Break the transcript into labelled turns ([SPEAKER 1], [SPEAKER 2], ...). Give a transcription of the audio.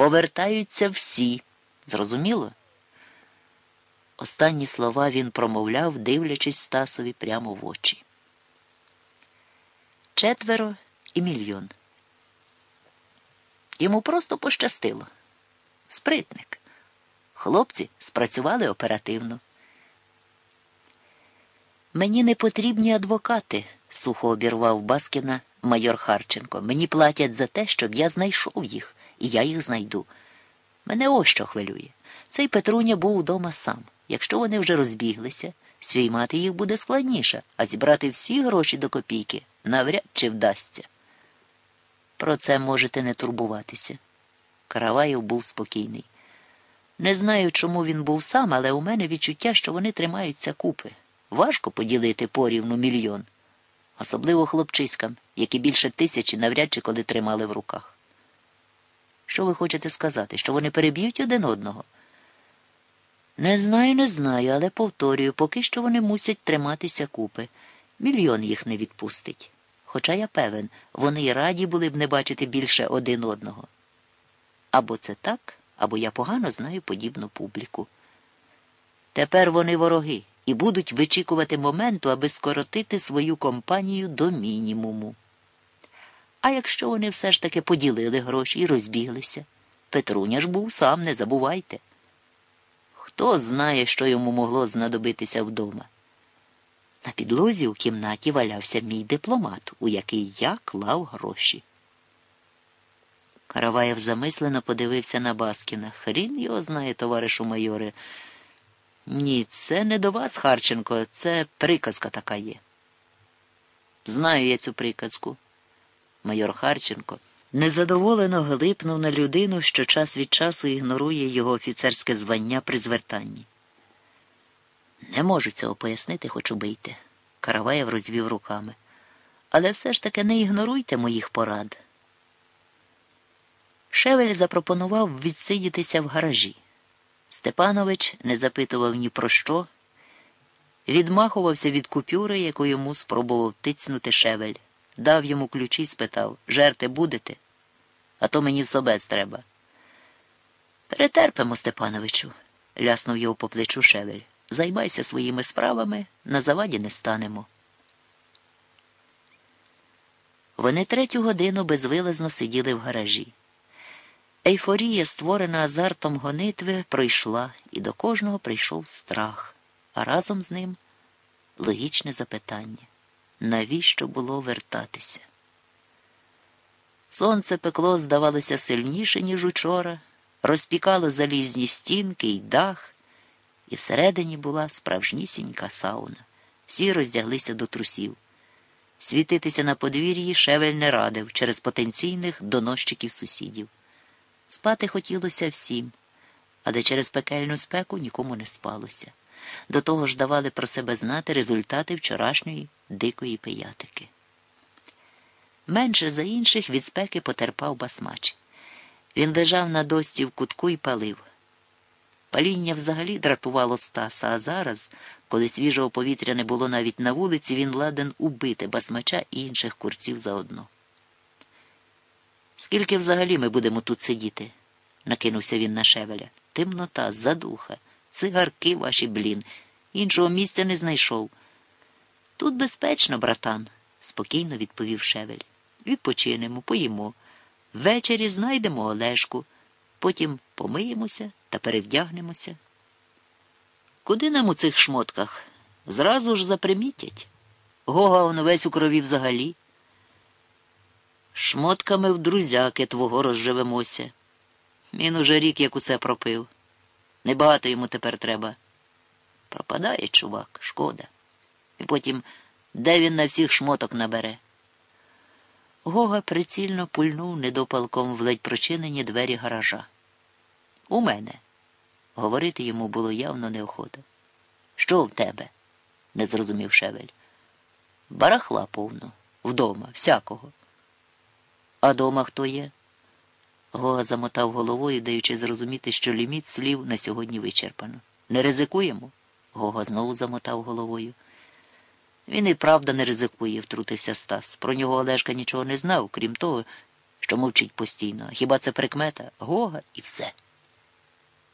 [SPEAKER 1] Повертаються всі. Зрозуміло? Останні слова він промовляв, дивлячись Стасові прямо в очі. Четверо і мільйон. Йому просто пощастило. Спритник. Хлопці спрацювали оперативно. Мені не потрібні адвокати, сухо обірвав Баскіна майор Харченко. Мені платять за те, щоб я знайшов їх, і я їх знайду. Мене ось що хвилює. Цей Петруня був удома сам. Якщо вони вже розбіглися, свіймати їх буде складніше, а зібрати всі гроші до копійки навряд чи вдасться. Про це можете не турбуватися. Караваєв був спокійний. Не знаю, чому він був сам, але у мене відчуття, що вони тримаються купи. Важко поділити порівну мільйон, особливо хлопчиськам, які більше тисячі навряд чи коли тримали в руках. Що ви хочете сказати, що вони переб'ють один одного? Не знаю, не знаю, але повторюю, поки що вони мусять триматися купи. Мільйон їх не відпустить. Хоча я певен, вони й раді були б не бачити більше один одного. Або це так, або я погано знаю подібну публіку. Тепер вони вороги і будуть вичікувати моменту, аби скоротити свою компанію до мінімуму. А якщо вони все ж таки поділили гроші і розбіглися, Петруня ж був сам, не забувайте. Хто знає, що йому могло знадобитися вдома? На підлозі у кімнаті валявся мій дипломат, у який я клав гроші. Караваєв замислено подивився на Баскіна. Хрін його знає, товаришу майоре. Ні, це не до вас, Харченко, це приказка така є. Знаю я цю приказку. Майор Харченко незадоволено глипнув на людину, що час від часу ігнорує його офіцерське звання при звертанні. Не можу цього пояснити, хоч убийте. Караваєв розвів руками. Але все ж таки не ігноруйте моїх порад. Шевель запропонував відсидітися в гаражі. Степанович не запитував ні про що, відмахувався від купюри, яку йому спробував тицнути шевель, дав йому ключі спитав жерти будете? А то мені в собець треба. Перетерпимо, Степановичу, ляснув його по плечу шевель. Займайся своїми справами, на заваді не станемо. Вони третю годину безвилазно сиділи в гаражі. Ейфорія, створена азартом гонитви, пройшла, і до кожного прийшов страх, а разом з ним логічне запитання навіщо було вертатися? Сонце пекло, здавалося, сильніше, ніж учора, розпікало залізні стінки й дах, і всередині була справжнісінька сауна. Всі роздяглися до трусів. Світитися на подвір'ї шевель не радив через потенційних доносчиків сусідів. Спати хотілося всім, але через пекельну спеку нікому не спалося. До того ж давали про себе знати результати вчорашньої дикої пиятики. Менше за інших від спеки потерпав басмач. Він лежав на дості в кутку і палив. Паління взагалі дратувало Стаса, а зараз, коли свіжого повітря не було навіть на вулиці, він ладен убити басмача і інших курців заодно. Скільки взагалі ми будемо тут сидіти? накинувся він на шевеля. Темнота, задуха, цигарки ваші, блін. Іншого місця не знайшов. Тут безпечно, братан, спокійно відповів шевель. Відпочинемо, поїмо. Ввечері знайдемо Олешку, потім помиємося та перевдягнемося. Куди нам у цих шмотках? Зразу ж запримітять. Гога он весь у крові взагалі. Шмотками в друзяки твого розживемося. Він уже рік як усе пропив. Небагато йому тепер треба. Пропадає, чувак, шкода. І потім, де він на всіх шмоток набере? Гога прицільно пульнув недопалком в ледь прочинені двері гаража. У мене. Говорити йому було явно неохота. Що в тебе? не зрозумів шевель. Барахла повно, вдома, всякого. А дома хто є? Гога замотав головою, даючи зрозуміти, що ліміт слів на сьогодні вичерпано. Не ризикуємо? Гога знову замотав головою. Він і правда не ризикує, втрутився Стас. Про нього Олешка нічого не знав, крім того, що мовчить постійно. Хіба це прикмета? Гога і все.